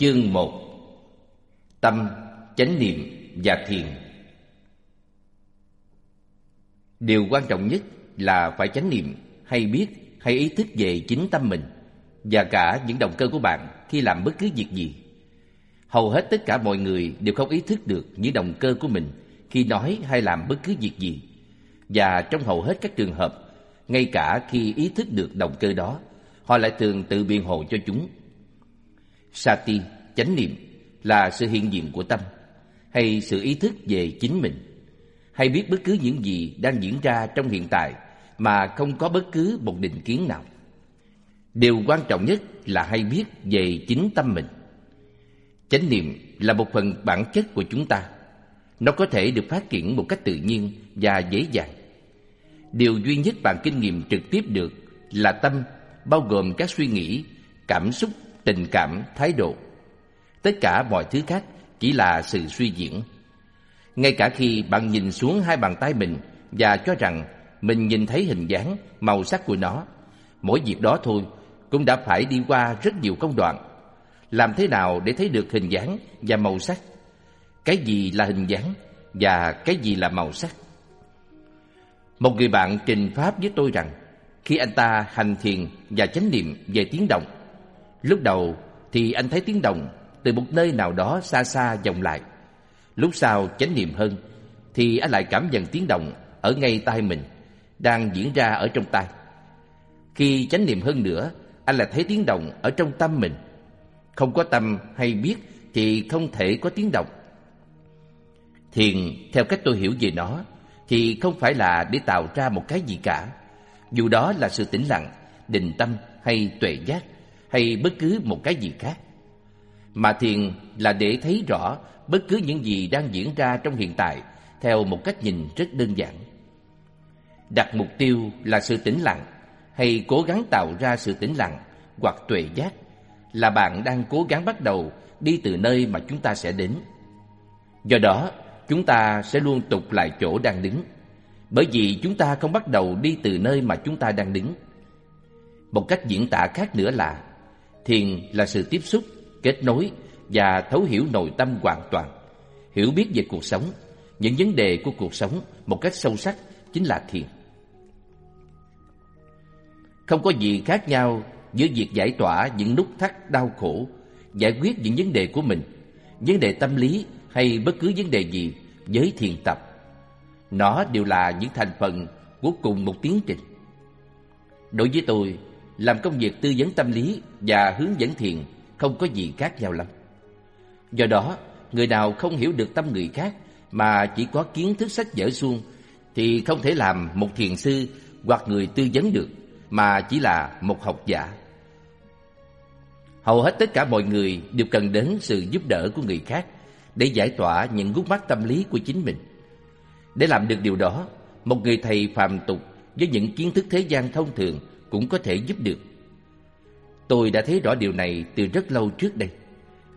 Chương 1 Tâm, chánh niệm và thiền Điều quan trọng nhất là phải chánh niệm hay biết hay ý thức về chính tâm mình và cả những động cơ của bạn khi làm bất cứ việc gì. Hầu hết tất cả mọi người đều không ý thức được những động cơ của mình khi nói hay làm bất cứ việc gì. Và trong hầu hết các trường hợp, ngay cả khi ý thức được động cơ đó, họ lại thường tự biện hộ cho chúng. Sati, chánh niệm, là sự hiện diện của tâm, hay sự ý thức về chính mình, hay biết bất cứ những gì đang diễn ra trong hiện tại mà không có bất cứ một định kiến nào. Điều quan trọng nhất là hay biết về chính tâm mình. Chánh niệm là một phần bản chất của chúng ta. Nó có thể được phát triển một cách tự nhiên và dễ dàng. Điều duy nhất bạn kinh nghiệm trực tiếp được là tâm, bao gồm các suy nghĩ, cảm xúc, tình cảm, thái độ. Tất cả mọi thứ khác chỉ là sự suy diễn. Ngay cả khi bạn nhìn xuống hai bàn tay mình và cho rằng mình nhìn thấy hình dáng, màu sắc của nó, mỗi việc đó thôi cũng đã phải đi qua rất nhiều công đoạn. Làm thế nào để thấy được hình dáng và màu sắc? Cái gì là hình dáng và cái gì là màu sắc? Một người bạn trình pháp với tôi rằng khi anh ta hành thiền và chánh niệm về tiếng động, lúc đầu thì anh thấy tiếng đồng từ một nơi nào đó xa xa vọng lại. Lúc sau chánh niệm hơn thì anh lại cảm nhận tiếng động ở ngay tai mình đang diễn ra ở trong tai. Khi chánh niệm hơn nữa, anh lại thấy tiếng động ở trong tâm mình. Không có tâm hay biết thì không thể có tiếng động. Thiền, theo cách tôi hiểu về nó, thì không phải là để tạo ra một cái gì cả. Dù đó là sự tĩnh lặng, định tâm hay tuệ giác, hay bất cứ một cái gì khác. Mà thiền là để thấy rõ bất cứ những gì đang diễn ra trong hiện tại theo một cách nhìn rất đơn giản. Đặt mục tiêu là sự tĩnh lặng hay cố gắng tạo ra sự tĩnh lặng hoặc tuệ giác là bạn đang cố gắng bắt đầu đi từ nơi mà chúng ta sẽ đến. Do đó, chúng ta sẽ luôn tục lại chỗ đang đứng, bởi vì chúng ta không bắt đầu đi từ nơi mà chúng ta đang đứng. Một cách diễn tả khác nữa là thiền là sự tiếp xúc, kết nối và thấu hiểu nội tâm hoàn toàn, hiểu biết về cuộc sống, những vấn đề của cuộc sống một cách sâu sắc chính là thiền. Không có gì khác nhau giữa việc giải tỏa những nút thắt đau khổ, giải quyết những vấn đề của mình, vấn đề tâm lý hay bất cứ vấn đề gì với thiền tập. Nó đều là những thành phần của cùng một tiến trình. Đối với tôi, làm công việc tư vấn tâm lý và hướng dẫn thiền không có gì khác nhau lắm. Do đó, người nào không hiểu được tâm người khác mà chỉ có kiến thức sách vở suông thì không thể làm một thiền sư hoặc người tư vấn được mà chỉ là một học giả. Hầu hết tất cả mọi người đều cần đến sự giúp đỡ của người khác để giải tỏa những gút mắt tâm lý của chính mình. Để làm được điều đó, một người thầy phàm tục với những kiến thức thế gian thông thường cũng có thể giúp được. Tôi đã thấy rõ điều này từ rất lâu trước đây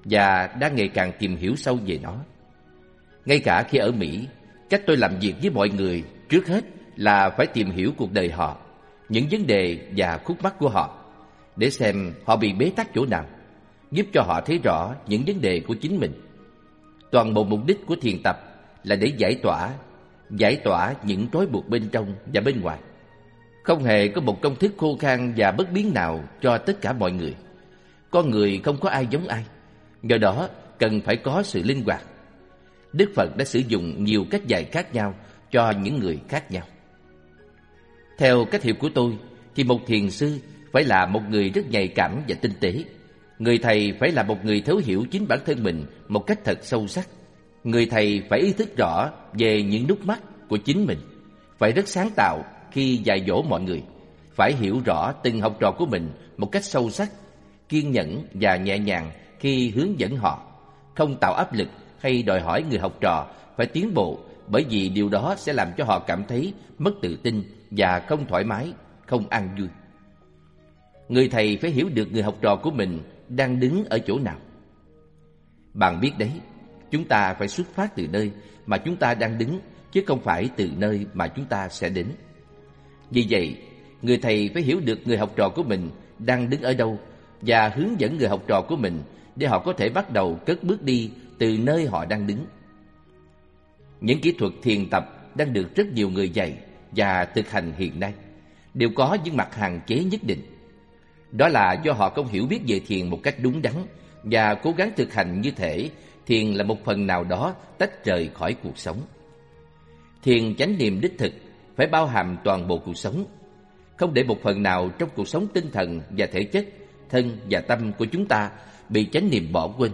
và đang ngày càng tìm hiểu sâu về nó. Ngay cả khi ở Mỹ, cách tôi làm việc với mọi người trước hết là phải tìm hiểu cuộc đời họ những vấn đề và khúc mắc của họ để xem họ bị bế tắc chỗ nào, giúp cho họ thấy rõ những vấn đề của chính mình. Toàn bộ mục đích của thiền tập là để giải tỏa, giải tỏa những trói buộc bên trong và bên ngoài. Không hề có một công thức khô khan và bất biến nào cho tất cả mọi người. Con người không có ai giống ai, do đó cần phải có sự linh hoạt. Đức Phật đã sử dụng nhiều cách dạy khác nhau cho những người khác nhau. Theo cách hiểu của tôi, thì một thiền sư phải là một người rất nhạy cảm và tinh tế. Người thầy phải là một người thấu hiểu chính bản thân mình một cách thật sâu sắc. Người thầy phải ý thức rõ về những nút mắt của chính mình, phải rất sáng tạo khi dạy dỗ mọi người, phải hiểu rõ từng học trò của mình một cách sâu sắc, kiên nhẫn và nhẹ nhàng khi hướng dẫn họ, không tạo áp lực hay đòi hỏi người học trò phải tiến bộ bởi vì điều đó sẽ làm cho họ cảm thấy mất tự tin và không thoải mái, không an vui. Người thầy phải hiểu được người học trò của mình đang đứng ở chỗ nào. Bạn biết đấy, chúng ta phải xuất phát từ nơi mà chúng ta đang đứng chứ không phải từ nơi mà chúng ta sẽ đến. Vì vậy, người thầy phải hiểu được người học trò của mình đang đứng ở đâu và hướng dẫn người học trò của mình để họ có thể bắt đầu cất bước đi từ nơi họ đang đứng. Những kỹ thuật thiền tập đang được rất nhiều người dạy và thực hành hiện nay đều có những mặt hạn chế nhất định. Đó là do họ không hiểu biết về thiền một cách đúng đắn và cố gắng thực hành như thể thiền là một phần nào đó tách rời khỏi cuộc sống. Thiền chánh niệm đích thực phải bao hàm toàn bộ cuộc sống, không để một phần nào trong cuộc sống tinh thần và thể chất, thân và tâm của chúng ta bị chánh niệm bỏ quên.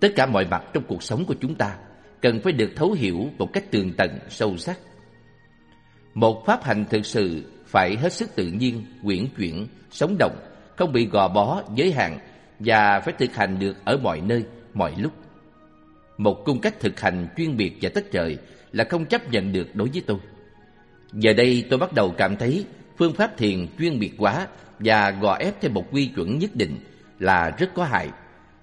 Tất cả mọi mặt trong cuộc sống của chúng ta cần phải được thấu hiểu một cách tường tận, sâu sắc. Một pháp hành thực sự phải hết sức tự nhiên, quyển chuyển, sống động, không bị gò bó, giới hạn và phải thực hành được ở mọi nơi, mọi lúc. Một cung cách thực hành chuyên biệt và tách rời là không chấp nhận được đối với tôi. Giờ đây tôi bắt đầu cảm thấy phương pháp thiền chuyên biệt quá và gò ép theo một quy chuẩn nhất định là rất có hại.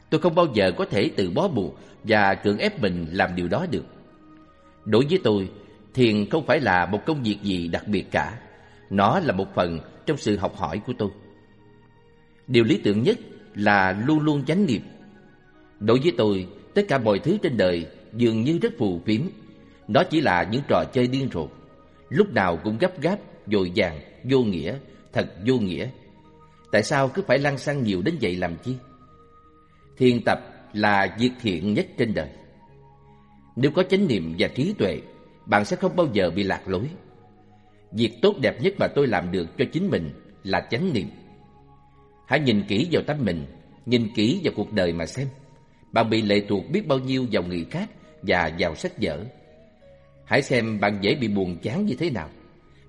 Tôi không bao giờ có thể tự bó buộc và cưỡng ép mình làm điều đó được. Đối với tôi, thiền không phải là một công việc gì đặc biệt cả. Nó là một phần trong sự học hỏi của tôi. Điều lý tưởng nhất là luôn luôn chánh niệm. Đối với tôi, tất cả mọi thứ trên đời dường như rất phù phiếm. Nó chỉ là những trò chơi điên rồ. Lúc nào cũng gấp gáp, dội vàng, vô nghĩa, thật vô nghĩa. Tại sao cứ phải lăn xăng nhiều đến vậy làm chi? Thiền tập là việc thiện nhất trên đời. Nếu có chánh niệm và trí tuệ, bạn sẽ không bao giờ bị lạc lối. Việc tốt đẹp nhất mà tôi làm được cho chính mình là chánh niệm. Hãy nhìn kỹ vào tâm mình, nhìn kỹ vào cuộc đời mà xem. Bạn bị lệ thuộc biết bao nhiêu vào người khác và vào sách vở. Hãy xem bạn dễ bị buồn chán như thế nào.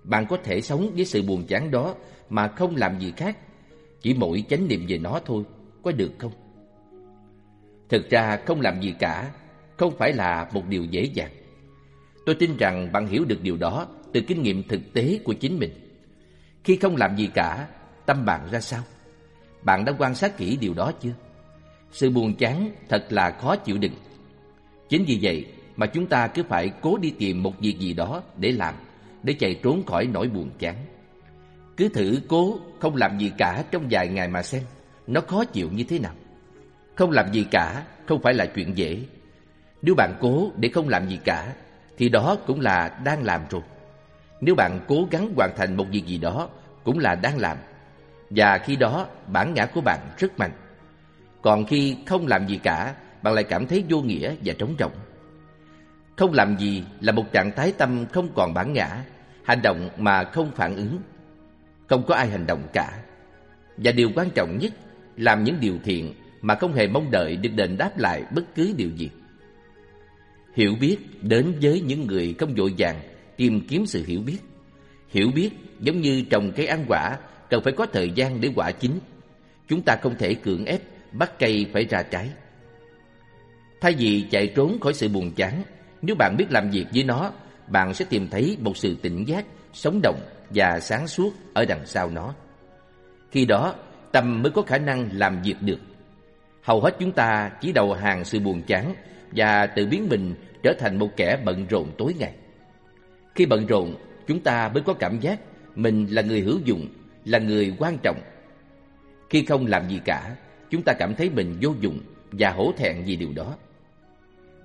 Bạn có thể sống với sự buồn chán đó mà không làm gì khác. Chỉ mỗi chánh niệm về nó thôi, có được không? Thực ra không làm gì cả không phải là một điều dễ dàng. Tôi tin rằng bạn hiểu được điều đó từ kinh nghiệm thực tế của chính mình. Khi không làm gì cả, tâm bạn ra sao? Bạn đã quan sát kỹ điều đó chưa? Sự buồn chán thật là khó chịu đựng. Chính vì vậy mà chúng ta cứ phải cố đi tìm một việc gì đó để làm, để chạy trốn khỏi nỗi buồn chán. Cứ thử cố không làm gì cả trong vài ngày mà xem, nó khó chịu như thế nào. Không làm gì cả không phải là chuyện dễ. Nếu bạn cố để không làm gì cả, thì đó cũng là đang làm rồi. Nếu bạn cố gắng hoàn thành một việc gì đó, cũng là đang làm. Và khi đó, bản ngã của bạn rất mạnh. Còn khi không làm gì cả, bạn lại cảm thấy vô nghĩa và trống rỗng. Không làm gì là một trạng thái tâm không còn bản ngã, hành động mà không phản ứng. Không có ai hành động cả. Và điều quan trọng nhất, làm những điều thiện mà không hề mong đợi được đền đáp lại bất cứ điều gì. Hiểu biết đến với những người không vội vàng tìm kiếm sự hiểu biết. Hiểu biết giống như trồng cây ăn quả cần phải có thời gian để quả chín. Chúng ta không thể cưỡng ép bắt cây phải ra trái. Thay vì chạy trốn khỏi sự buồn chán, nếu bạn biết làm việc với nó, bạn sẽ tìm thấy một sự tỉnh giác, sống động và sáng suốt ở đằng sau nó. Khi đó, tâm mới có khả năng làm việc được. Hầu hết chúng ta chỉ đầu hàng sự buồn chán và tự biến mình trở thành một kẻ bận rộn tối ngày. Khi bận rộn, chúng ta mới có cảm giác mình là người hữu dụng, là người quan trọng. Khi không làm gì cả, chúng ta cảm thấy mình vô dụng và hổ thẹn vì điều đó.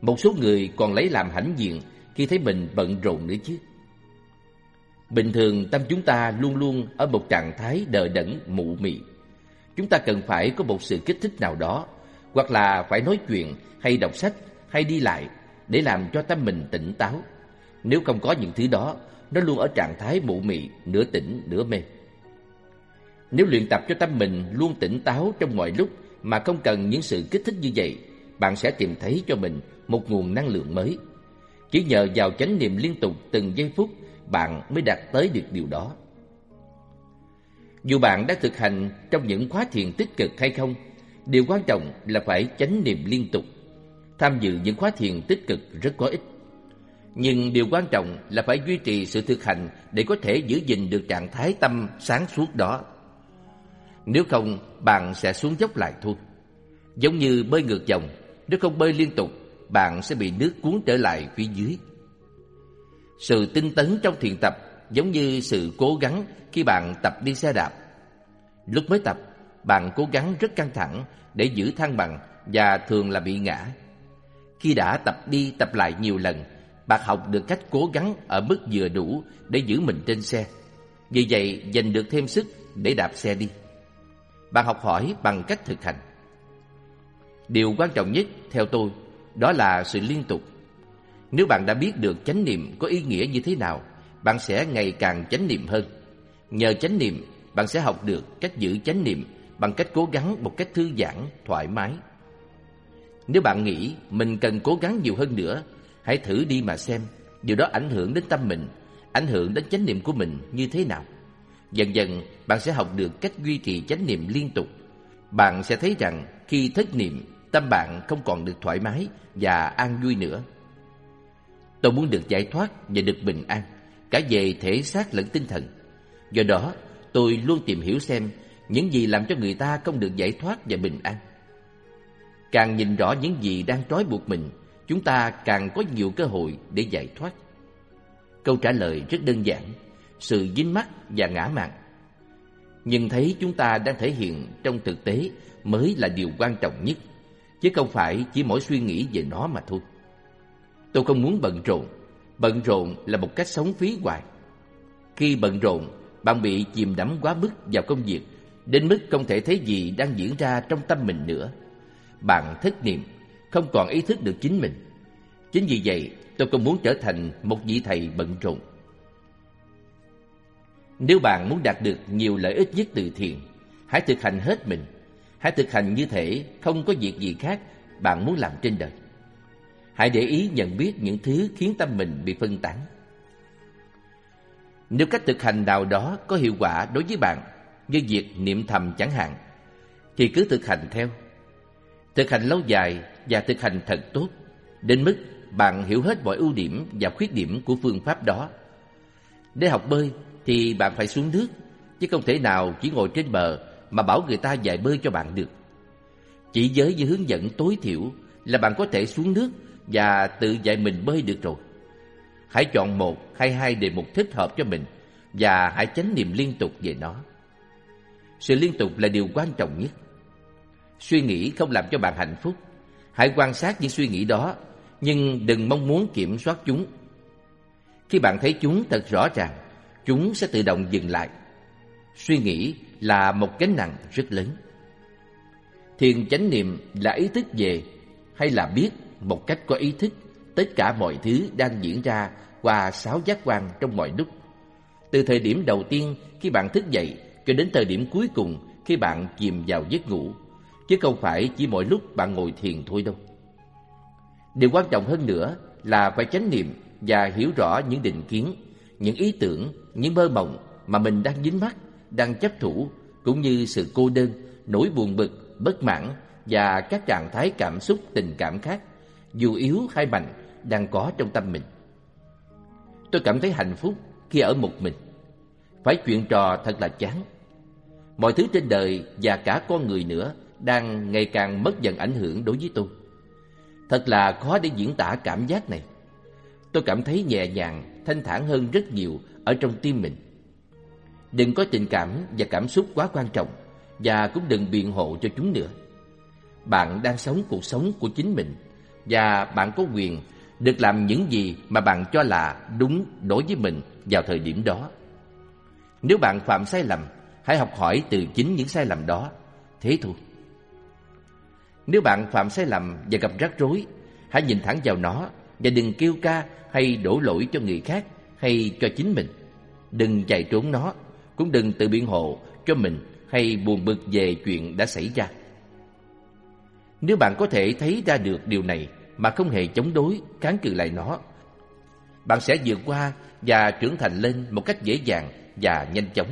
Một số người còn lấy làm hãnh diện khi thấy mình bận rộn nữa chứ. Bình thường tâm chúng ta luôn luôn ở một trạng thái đờ đẫn mụ mị. Chúng ta cần phải có một sự kích thích nào đó, hoặc là phải nói chuyện hay đọc sách hay đi lại để làm cho tâm mình tỉnh táo. Nếu không có những thứ đó, nó luôn ở trạng thái mụ mị, nửa tỉnh, nửa mê. Nếu luyện tập cho tâm mình luôn tỉnh táo trong mọi lúc mà không cần những sự kích thích như vậy, bạn sẽ tìm thấy cho mình một nguồn năng lượng mới. Chỉ nhờ vào chánh niệm liên tục từng giây phút, bạn mới đạt tới được điều đó. Dù bạn đã thực hành trong những khóa thiền tích cực hay không, điều quan trọng là phải chánh niệm liên tục. Tham dự những khóa thiền tích cực rất có ích. Nhưng điều quan trọng là phải duy trì sự thực hành để có thể giữ gìn được trạng thái tâm sáng suốt đó. Nếu không, bạn sẽ xuống dốc lại thôi. Giống như bơi ngược dòng, nếu không bơi liên tục, bạn sẽ bị nước cuốn trở lại phía dưới. Sự tinh tấn trong thiền tập giống như sự cố gắng khi bạn tập đi xe đạp. Lúc mới tập, bạn cố gắng rất căng thẳng để giữ thăng bằng và thường là bị ngã. Khi đã tập đi tập lại nhiều lần, bạn học được cách cố gắng ở mức vừa đủ để giữ mình trên xe. Vì vậy, dành được thêm sức để đạp xe đi. Bạn học hỏi bằng cách thực hành. Điều quan trọng nhất, theo tôi, đó là sự liên tục. Nếu bạn đã biết được chánh niệm có ý nghĩa như thế nào, bạn sẽ ngày càng chánh niệm hơn. Nhờ chánh niệm, bạn sẽ học được cách giữ chánh niệm bằng cách cố gắng một cách thư giãn, thoải mái. Nếu bạn nghĩ mình cần cố gắng nhiều hơn nữa, hãy thử đi mà xem điều đó ảnh hưởng đến tâm mình, ảnh hưởng đến chánh niệm của mình như thế nào. Dần dần, bạn sẽ học được cách duy trì chánh niệm liên tục. Bạn sẽ thấy rằng khi thất niệm, tâm bạn không còn được thoải mái và an vui nữa. Tôi muốn được giải thoát và được bình an, cả về thể xác lẫn tinh thần. Do đó, tôi luôn tìm hiểu xem những gì làm cho người ta không được giải thoát và bình an. Càng nhìn rõ những gì đang trói buộc mình, chúng ta càng có nhiều cơ hội để giải thoát. Câu trả lời rất đơn giản, sự dính mắc và ngã mạn. Nhưng thấy chúng ta đang thể hiện trong thực tế mới là điều quan trọng nhất, chứ không phải chỉ mỗi suy nghĩ về nó mà thôi. Tôi không muốn bận rộn, bận rộn là một cách sống phí hoài. Khi bận rộn, bạn bị chìm đắm quá mức vào công việc, đến mức không thể thấy gì đang diễn ra trong tâm mình nữa. Bạn thất niệm, không còn ý thức được chính mình. Chính vì vậy, tôi không muốn trở thành một vị thầy bận rộn. Nếu bạn muốn đạt được nhiều lợi ích nhất từ thiền, hãy thực hành hết mình. Hãy thực hành như thể không có việc gì khác bạn muốn làm trên đời. Hãy để ý nhận biết những thứ khiến tâm mình bị phân tán. Nếu cách thực hành nào đó có hiệu quả đối với bạn, như việc niệm thầm chẳng hạn, thì cứ thực hành theo. Thực hành lâu dài và thực hành thật tốt, đến mức bạn hiểu hết mọi ưu điểm và khuyết điểm của phương pháp đó. Để học bơi thì bạn phải xuống nước, chứ không thể nào chỉ ngồi trên bờ mà bảo người ta dạy bơi cho bạn được. Chỉ với những hướng dẫn tối thiểu là bạn có thể xuống nước và tự dạy mình bơi được rồi. Hãy chọn một hay hai đề mục thích hợp cho mình và hãy chánh niệm liên tục về nó. Sự liên tục là điều quan trọng nhất. Suy nghĩ không làm cho bạn hạnh phúc. Hãy quan sát những suy nghĩ đó, nhưng đừng mong muốn kiểm soát chúng. Khi bạn thấy chúng thật rõ ràng, chúng sẽ tự động dừng lại. Suy nghĩ là một gánh nặng rất lớn. Thiền chánh niệm là ý thức về hay là biết một cách có ý thức tất cả mọi thứ đang diễn ra qua sáu giác quan trong mọi lúc. Từ thời điểm đầu tiên khi bạn thức dậy cho đến thời điểm cuối cùng khi bạn chìm vào giấc ngủ, chứ không phải chỉ mỗi lúc bạn ngồi thiền thôi đâu. Điều quan trọng hơn nữa là phải chánh niệm và hiểu rõ những định kiến, những ý tưởng, những mơ mộng mà mình đang dính mắc, đang chấp thủ, cũng như sự cô đơn, nỗi buồn bực, bất mãn và các trạng thái cảm xúc tình cảm khác, dù yếu hay mạnh, đang có trong tâm mình. Tôi cảm thấy hạnh phúc khi ở một mình. Phải chuyện trò thật là chán. Mọi thứ trên đời và cả con người nữa đang ngày càng mất dần ảnh hưởng đối với tôi. Thật là khó để diễn tả cảm giác này. Tôi cảm thấy nhẹ nhàng, thanh thản hơn rất nhiều ở trong tim mình. Đừng có tình cảm và cảm xúc quá quan trọng và cũng đừng biện hộ cho chúng nữa. Bạn đang sống cuộc sống của chính mình và bạn có quyền được làm những gì mà bạn cho là đúng đối với mình vào thời điểm đó. Nếu bạn phạm sai lầm, hãy học hỏi từ chính những sai lầm đó. Thế thôi. Nếu bạn phạm sai lầm và gặp rắc rối, hãy nhìn thẳng vào nó và đừng kêu ca hay đổ lỗi cho người khác hay cho chính mình. Đừng chạy trốn nó, cũng đừng tự biện hộ cho mình hay buồn bực về chuyện đã xảy ra. Nếu bạn có thể thấy ra được điều này mà không hề chống đối, kháng cự lại nó, bạn sẽ vượt qua và trưởng thành lên một cách dễ dàng và nhanh chóng.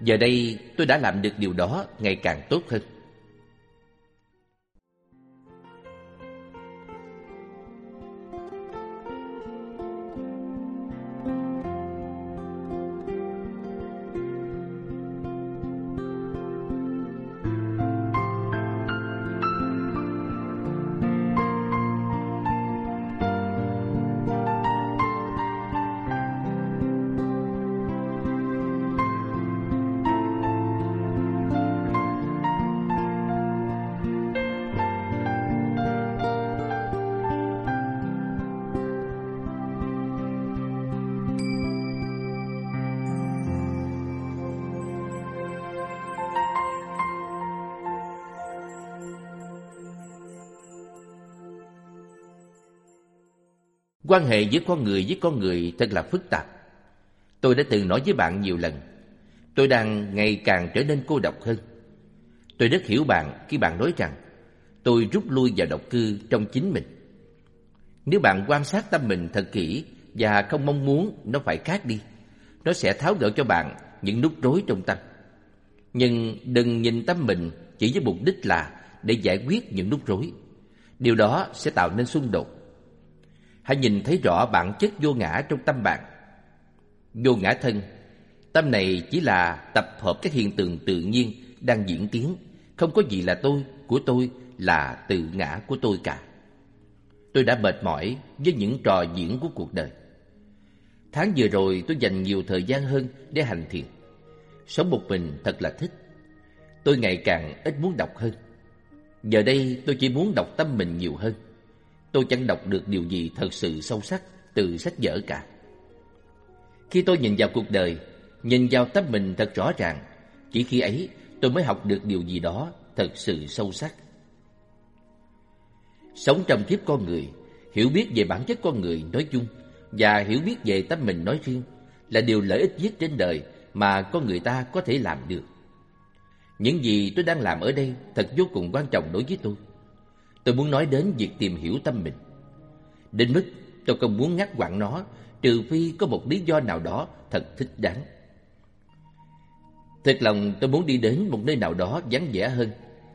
Giờ đây tôi đã làm được điều đó ngày càng tốt hơn. Quan hệ giữa con người với con người thật là phức tạp. Tôi đã từng nói với bạn nhiều lần, tôi đang ngày càng trở nên cô độc hơn. Tôi rất hiểu bạn khi bạn nói rằng tôi rút lui vào độc cư trong chính mình. Nếu bạn quan sát tâm mình thật kỹ và không mong muốn nó phải khác đi, nó sẽ tháo gỡ cho bạn những nút rối trong tâm. Nhưng đừng nhìn tâm mình chỉ với mục đích là để giải quyết những nút rối. Điều đó sẽ tạo nên xung đột. Hãy nhìn thấy rõ bản chất vô ngã trong tâm bạn. Vô ngã thân, tâm này chỉ là tập hợp các hiện tượng tự nhiên đang diễn tiến, không có gì là tôi, của tôi, là tự ngã của tôi cả. Tôi đã mệt mỏi với những trò diễn của cuộc đời. Tháng vừa rồi tôi dành nhiều thời gian hơn để hành thiền. Sống một mình thật là thích. Tôi ngày càng ít muốn đọc hơn. Giờ đây tôi chỉ muốn đọc tâm mình nhiều hơn. Tôi chẳng đọc được điều gì thật sự sâu sắc từ sách vở cả. Khi tôi nhìn vào cuộc đời, nhìn vào tâm mình thật rõ ràng, chỉ khi ấy tôi mới học được điều gì đó thật sự sâu sắc. Sống trong kiếp con người, hiểu biết về bản chất con người nói chung và hiểu biết về tâm mình nói riêng là điều lợi ích nhất trên đời mà con người ta có thể làm được. Những gì tôi đang làm ở đây thật vô cùng quan trọng đối với tôi. Tôi muốn nói đến việc tìm hiểu tâm mình. Đến mức tôi không muốn ngắt quãng nó trừ phi có một lý do nào đó thật thích đáng. Thật lòng tôi muốn đi đến một nơi nào đó vắng vẻ hơn,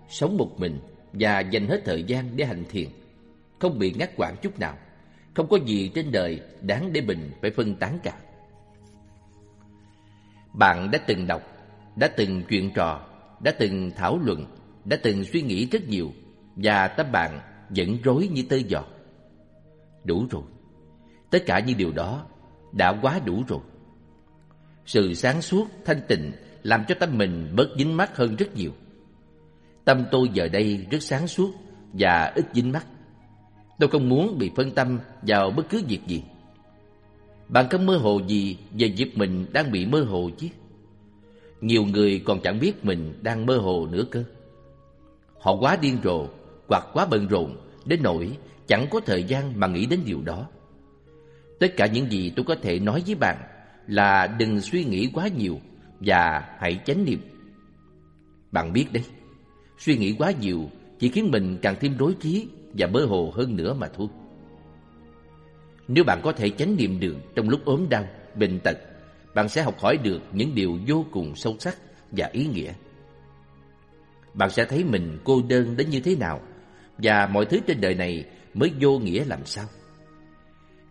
sống một mình và dành hết thời gian để hành thiền, không bị ngắt quãng chút nào. Không có gì trên đời đáng để mình phải phân tán cả. Bạn đã từng đọc, đã từng chuyện trò, đã từng thảo luận, đã từng suy nghĩ rất nhiều và tâm bạn vẫn rối như tơ giọt. Đủ rồi. Tất cả những điều đó đã quá đủ rồi. Sự sáng suốt, thanh tịnh làm cho tâm mình bớt dính mắc hơn rất nhiều. Tâm tôi giờ đây rất sáng suốt và ít dính mắc. Tôi không muốn bị phân tâm vào bất cứ việc gì. Bạn có mơ hồ gì về việc mình đang bị mơ hồ chứ? Nhiều người còn chẳng biết mình đang mơ hồ nữa cơ. Họ quá điên rồ hoặc quá bận rộn đến nỗi chẳng có thời gian mà nghĩ đến điều đó. Tất cả những gì tôi có thể nói với bạn là đừng suy nghĩ quá nhiều và hãy chánh niệm. Bạn biết đấy, suy nghĩ quá nhiều chỉ khiến mình càng thêm rối trí và mơ hồ hơn nữa mà thôi. Nếu bạn có thể chánh niệm được trong lúc ốm đau, bệnh tật, bạn sẽ học hỏi được những điều vô cùng sâu sắc và ý nghĩa. Bạn sẽ thấy mình cô đơn đến như thế nào và mọi thứ trên đời này mới vô nghĩa làm sao.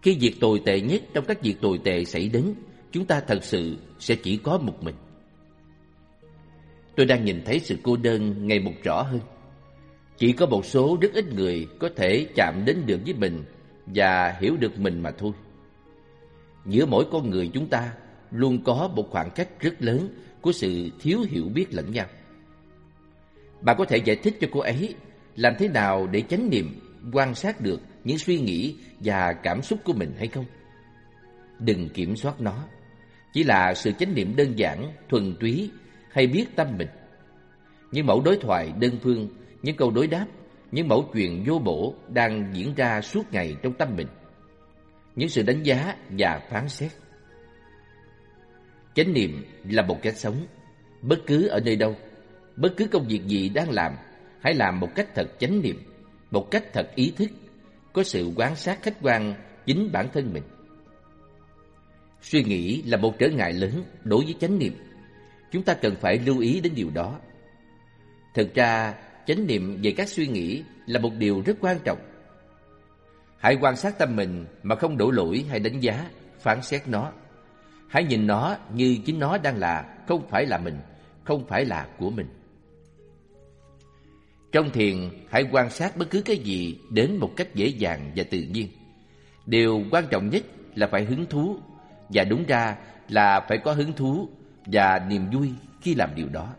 Khi việc tồi tệ nhất trong các việc tồi tệ xảy đến, chúng ta thật sự sẽ chỉ có một mình. Tôi đang nhìn thấy sự cô đơn ngày một rõ hơn. Chỉ có một số rất ít người có thể chạm đến được với mình và hiểu được mình mà thôi. Giữa mỗi con người chúng ta luôn có một khoảng cách rất lớn của sự thiếu hiểu biết lẫn nhau. bà có thể giải thích cho cô ấy làm thế nào để chánh niệm quan sát được những suy nghĩ và cảm xúc của mình hay không? Đừng kiểm soát nó. Chỉ là sự chánh niệm đơn giản, thuần túy hay biết tâm mình. Những mẫu đối thoại đơn phương, những câu đối đáp, những mẫu chuyện vô bổ đang diễn ra suốt ngày trong tâm mình. Những sự đánh giá và phán xét. Chánh niệm là một cách sống, bất cứ ở nơi đâu, bất cứ công việc gì đang làm, hãy làm một cách thật chánh niệm, một cách thật ý thức, có sự quan sát khách quan chính bản thân mình. Suy nghĩ là một trở ngại lớn đối với chánh niệm. Chúng ta cần phải lưu ý đến điều đó. Thực ra, chánh niệm về các suy nghĩ là một điều rất quan trọng. Hãy quan sát tâm mình mà không đổ lỗi hay đánh giá, phán xét nó. Hãy nhìn nó như chính nó đang là, không phải là mình, không phải là của mình. Trong thiền, hãy quan sát bất cứ cái gì đến một cách dễ dàng và tự nhiên. Điều quan trọng nhất là phải hứng thú, và đúng ra là phải có hứng thú và niềm vui khi làm điều đó.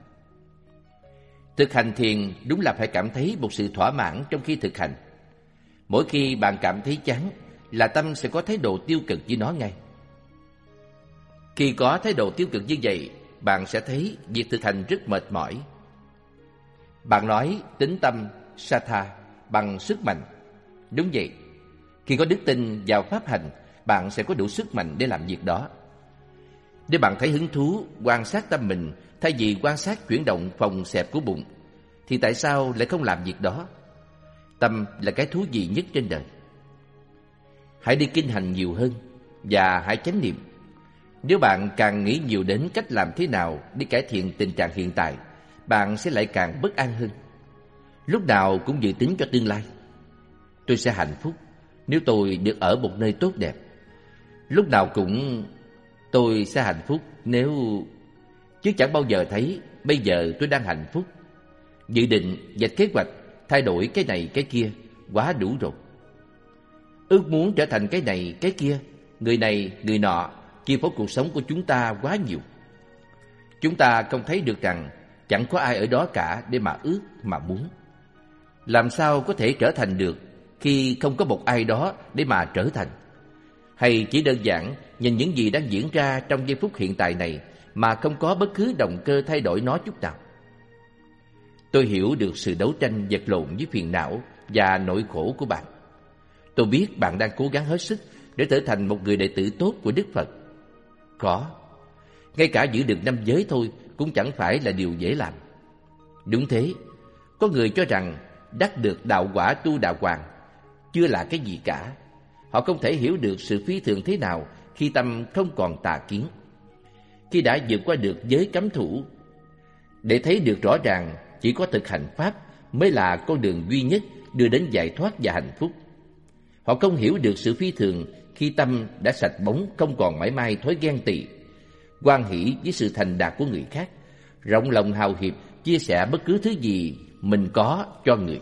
Thực hành thiền đúng là phải cảm thấy một sự thỏa mãn trong khi thực hành. Mỗi khi bạn cảm thấy chán, là tâm sẽ có thái độ tiêu cực với nó ngay. Khi có thái độ tiêu cực như vậy, bạn sẽ thấy việc thực hành rất mệt mỏi. Bạn nói tính tâm, satha, bằng sức mạnh. Đúng vậy, Khi có đức tin vào pháp hành, bạn sẽ có đủ sức mạnh để làm việc đó. Nếu bạn thấy hứng thú quan sát tâm mình thay vì quan sát chuyển động phòng xẹp của bụng, thì tại sao lại không làm việc đó? Tâm là cái thú vị nhất trên đời. Hãy đi kinh hành nhiều hơn và hãy chánh niệm. Nếu bạn càng nghĩ nhiều đến cách làm thế nào để cải thiện tình trạng hiện tại, bạn sẽ lại càng bất an hơn. Lúc nào cũng dự tính cho tương lai. Tôi sẽ hạnh phúc nếu tôi được ở một nơi tốt đẹp. Lúc nào cũng tôi sẽ hạnh phúc nếu... Chứ chẳng bao giờ thấy bây giờ tôi đang hạnh phúc. Dự định, và kế hoạch, thay đổi cái này cái kia, quá đủ rồi. Ước muốn trở thành cái này cái kia, người này người nọ, chi phối cuộc sống của chúng ta quá nhiều. Chúng ta không thấy được rằng chẳng có ai ở đó cả để mà ước, mà muốn. Làm sao có thể trở thành được khi không có một ai đó để mà trở thành? Hay chỉ đơn giản nhìn những gì đang diễn ra trong giây phút hiện tại này mà không có bất cứ động cơ thay đổi nó chút nào? Tôi hiểu được sự đấu tranh vật lộn với phiền não và nỗi khổ của bạn. Tôi biết bạn đang cố gắng hết sức để trở thành một người đệ tử tốt của Đức Phật. Có. Ngay cả giữ được năm giới thôi cũng chẳng phải là điều dễ làm. Đúng thế, có người cho rằng đắc được đạo quả tu đạo hoàng chưa là cái gì cả. Họ không thể hiểu được sự phi thường thế nào khi tâm không còn tà kiến. Khi đã vượt qua được giới cấm thủ, để thấy được rõ ràng chỉ có thực hành Pháp mới là con đường duy nhất đưa đến giải thoát và hạnh phúc. Họ không hiểu được sự phi thường khi tâm đã sạch bóng không còn mãi mai thói ghen tị, quan hỷ với sự thành đạt của người khác, rộng lòng hào hiệp chia sẻ bất cứ thứ gì mình có cho người.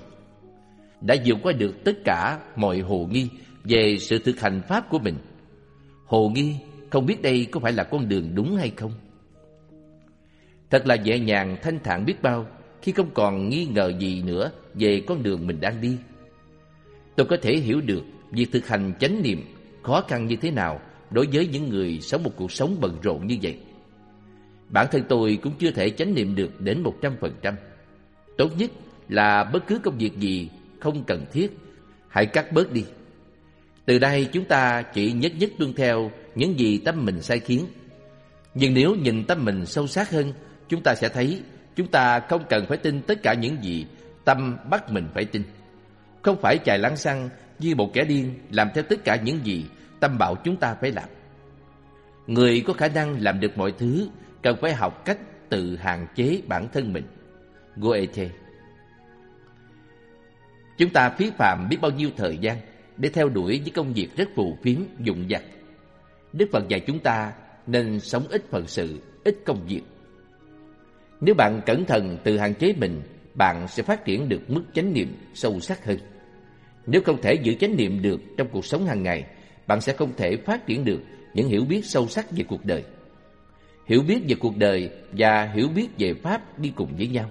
Đã vượt qua được tất cả mọi hồ nghi về sự thực hành pháp của mình. Hồ nghi không biết đây có phải là con đường đúng hay không. Thật là nhẹ nhàng thanh thản biết bao khi không còn nghi ngờ gì nữa về con đường mình đang đi. Tôi có thể hiểu được việc thực hành chánh niệm khó khăn như thế nào đối với những người sống một cuộc sống bận rộn như vậy. Bản thân tôi cũng chưa thể chánh niệm được đến một trăm phần trăm. Tốt nhất là bất cứ công việc gì không cần thiết, hãy cắt bớt đi. Từ đây chúng ta chỉ nhất nhất tuân theo những gì tâm mình sai khiến. Nhưng nếu nhìn tâm mình sâu sát hơn, chúng ta sẽ thấy chúng ta không cần phải tin tất cả những gì tâm bắt mình phải tin. Không phải chạy lăng xăng như một kẻ điên làm theo tất cả những gì tâm bảo chúng ta phải làm. Người có khả năng làm được mọi thứ cần phải học cách tự hạn chế bản thân mình. Goethe Chúng ta phí phạm biết bao nhiêu thời gian để theo đuổi những công việc rất phù phiếm, dụng vặt. Đức Phật dạy chúng ta nên sống ít phận sự, ít công việc. Nếu bạn cẩn thận tự hạn chế mình, bạn sẽ phát triển được mức chánh niệm sâu sắc hơn. Nếu không thể giữ chánh niệm được trong cuộc sống hàng ngày, bạn sẽ không thể phát triển được những hiểu biết sâu sắc về cuộc đời. Hiểu biết về cuộc đời và hiểu biết về Pháp đi cùng với nhau.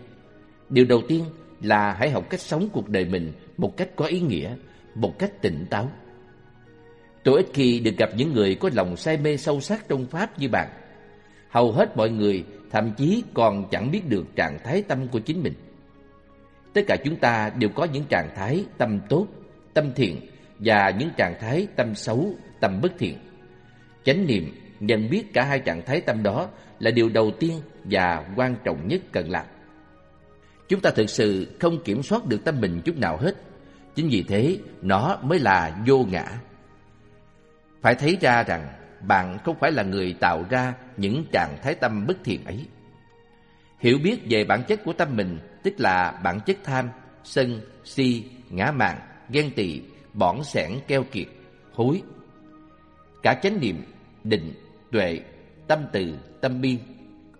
Điều đầu tiên là hãy học cách sống cuộc đời mình một cách có ý nghĩa, một cách tỉnh táo. Tôi ít khi được gặp những người có lòng say mê sâu sắc trong Pháp như bạn. Hầu hết mọi người thậm chí còn chẳng biết được trạng thái tâm của chính mình. Tất cả chúng ta đều có những trạng thái tâm tốt, tâm thiện và những trạng thái tâm xấu, tâm bất thiện. Chánh niệm nhận biết cả hai trạng thái tâm đó là điều đầu tiên và quan trọng nhất cần làm. Chúng ta thực sự không kiểm soát được tâm mình chút nào hết. Chính vì thế, nó mới là vô ngã. Phải thấy ra rằng bạn không phải là người tạo ra những trạng thái tâm bất thiện ấy. Hiểu biết về bản chất của tâm mình, tức là bản chất tham, sân, si, ngã mạn, ghen tị, bỏng sẻn keo kiệt, hối. Cả chánh niệm, định, tuệ, tâm từ, tâm bi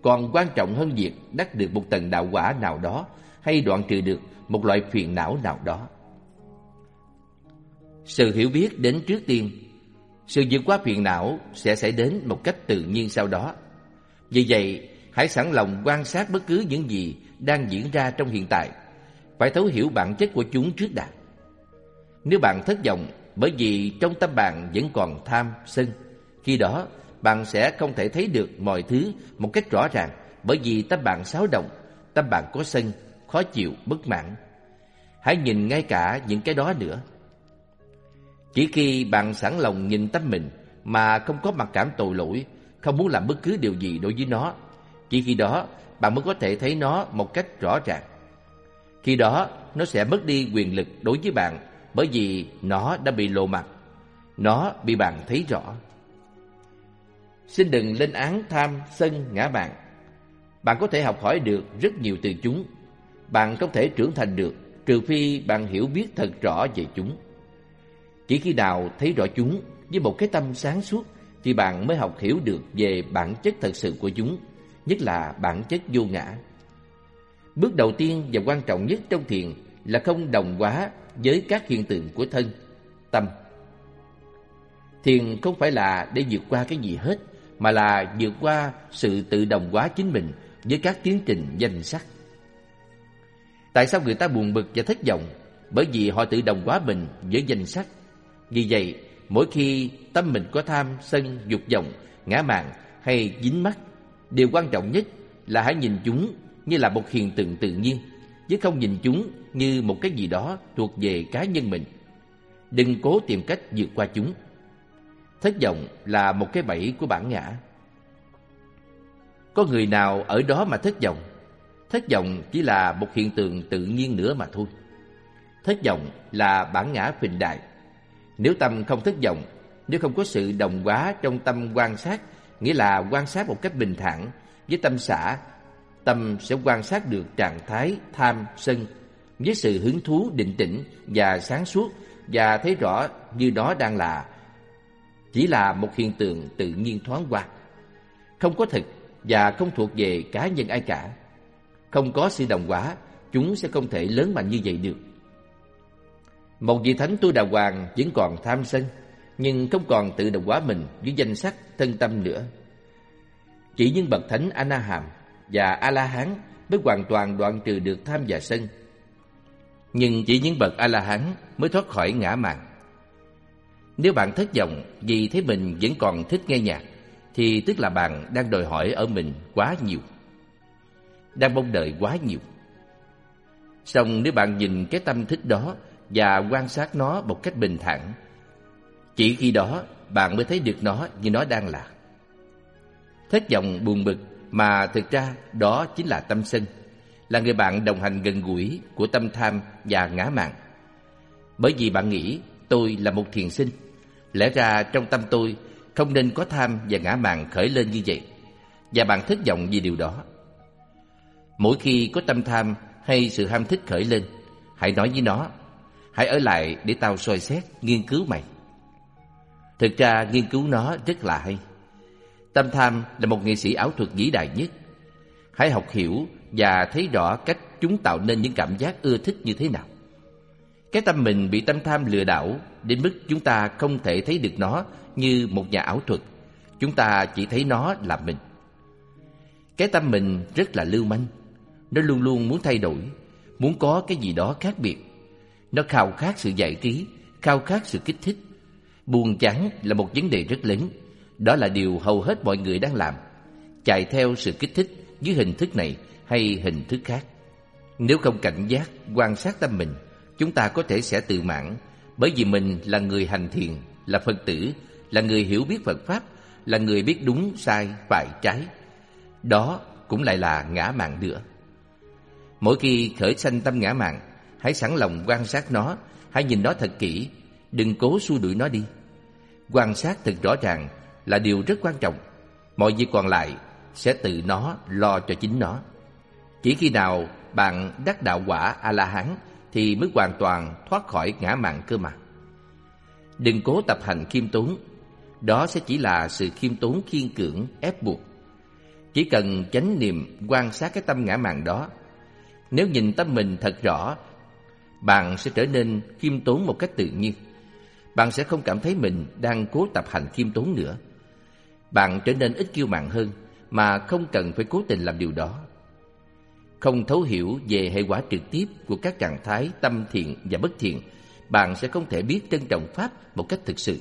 còn quan trọng hơn việc đắc được một tầng đạo quả nào đó hay đoạn trừ được một loại phiền não nào đó. Sự hiểu biết đến trước tiên, sự vượt qua phiền não sẽ xảy đến một cách tự nhiên sau đó. Vì vậy, hãy sẵn lòng quan sát bất cứ những gì đang diễn ra trong hiện tại, phải thấu hiểu bản chất của chúng trước đã. Nếu bạn thất vọng bởi vì trong tâm bạn vẫn còn tham, sân, khi đó bạn sẽ không thể thấy được mọi thứ một cách rõ ràng bởi vì tâm bạn xáo động, tâm bạn có sân, khó chịu, bất mãn. Hãy nhìn ngay cả những cái đó nữa. Chỉ khi bạn sẵn lòng nhìn tâm mình mà không có mặc cảm tội lỗi, không muốn làm bất cứ điều gì đối với nó, chỉ khi đó bạn mới có thể thấy nó một cách rõ ràng. Khi đó, nó sẽ mất đi quyền lực đối với bạn bởi vì nó đã bị lộ mặt. Nó bị bạn thấy rõ. Xin đừng lên án tham, sân, ngã bạn. Bạn có thể học hỏi được rất nhiều từ chúng. Bạn không thể trưởng thành được trừ phi bạn hiểu biết thật rõ về chúng. Chỉ khi nào thấy rõ chúng với một cái tâm sáng suốt thì bạn mới học hiểu được về bản chất thật sự của chúng, nhất là bản chất vô ngã. Bước đầu tiên và quan trọng nhất trong thiền là không đồng hóa với các hiện tượng của thân, tâm. Thiền không phải là để vượt qua cái gì hết, mà là vượt qua sự tự đồng hóa chính mình với các tiến trình danh sắc. Tại sao người ta buồn bực và thất vọng? Bởi vì họ tự đồng hóa mình với danh sắc. Vì vậy, mỗi khi tâm mình có tham, sân, dục vọng, ngã mạn hay dính mắc, điều quan trọng nhất là hãy nhìn chúng như là một hiện tượng tự nhiên, chứ không nhìn chúng như một cái gì đó thuộc về cá nhân mình. Đừng cố tìm cách vượt qua chúng. Thất vọng là một cái bẫy của bản ngã. Có người nào ở đó mà thất vọng? Thất vọng chỉ là một hiện tượng tự nhiên nữa mà thôi. Thất vọng là bản ngã phình đại. Nếu tâm không thất vọng, nếu không có sự đồng hóa trong tâm quan sát, nghĩa là quan sát một cách bình thản với tâm xả, tâm sẽ quan sát được trạng thái tham, sân với sự hứng thú định tĩnh và sáng suốt và thấy rõ như đó đang là chỉ là một hiện tượng tự nhiên thoáng qua, không có thực và không thuộc về cá nhân ai cả. Không có sự đồng hóa, chúng sẽ không thể lớn mạnh như vậy được. Một vị thánh tu đà hoàng vẫn còn tham sân, nhưng không còn tự đồng hóa mình với danh sắc thân tâm nữa. Chỉ những bậc thánh A-na-hàm và A-la-hán mới hoàn toàn đoạn trừ được tham và sân. Nhưng chỉ những bậc A-la-hán mới thoát khỏi ngã mạn. Nếu bạn thất vọng vì thấy mình vẫn còn thích nghe nhạc, thì tức là bạn đang đòi hỏi ở mình quá nhiều đang mong đợi quá nhiều. Xong nếu bạn nhìn cái tâm thích đó và quan sát nó một cách bình thản, chỉ khi đó bạn mới thấy được nó như nó đang là. Thất vọng buồn bực mà thực ra đó chính là tâm sân, là người bạn đồng hành gần gũi của tâm tham và ngã mạn. Bởi vì bạn nghĩ tôi là một thiền sinh, lẽ ra trong tâm tôi không nên có tham và ngã mạn khởi lên như vậy, và bạn thất vọng vì điều đó. Mỗi khi có tâm tham hay sự ham thích khởi lên, hãy nói với nó, hãy ở lại để tao soi xét, nghiên cứu mày. Thực ra nghiên cứu nó rất là hay. Tâm tham là một nghệ sĩ ảo thuật vĩ đại nhất. Hãy học hiểu và thấy rõ cách chúng tạo nên những cảm giác ưa thích như thế nào. Cái tâm mình bị tâm tham lừa đảo đến mức chúng ta không thể thấy được nó như một nhà ảo thuật. Chúng ta chỉ thấy nó là mình. Cái tâm mình rất là lưu manh nó luôn luôn muốn thay đổi, muốn có cái gì đó khác biệt. Nó khao khát sự giải trí, khao khát sự kích thích. Buồn chán là một vấn đề rất lớn. Đó là điều hầu hết mọi người đang làm. Chạy theo sự kích thích dưới hình thức này hay hình thức khác. Nếu không cảnh giác, quan sát tâm mình, chúng ta có thể sẽ tự mãn bởi vì mình là người hành thiền, là Phật tử, là người hiểu biết Phật Pháp, là người biết đúng, sai, phải, trái. Đó cũng lại là ngã mạng nữa. Mỗi khi khởi sanh tâm ngã mạn, hãy sẵn lòng quan sát nó, hãy nhìn nó thật kỹ, đừng cố xua đuổi nó đi. Quan sát thật rõ ràng là điều rất quan trọng. Mọi việc còn lại sẽ tự nó lo cho chính nó. Chỉ khi nào bạn đắc đạo quả A-la-hán thì mới hoàn toàn thoát khỏi ngã mạn cơ mà. Đừng cố tập hành khiêm tốn, đó sẽ chỉ là sự khiêm tốn khiên cưỡng, ép buộc. Chỉ cần chánh niệm quan sát cái tâm ngã mạn đó nếu nhìn tâm mình thật rõ, bạn sẽ trở nên khiêm tốn một cách tự nhiên. Bạn sẽ không cảm thấy mình đang cố tập hành khiêm tốn nữa. Bạn trở nên ít kiêu mạn hơn mà không cần phải cố tình làm điều đó. Không thấu hiểu về hệ quả trực tiếp của các trạng thái tâm thiện và bất thiện, bạn sẽ không thể biết trân trọng Pháp một cách thực sự.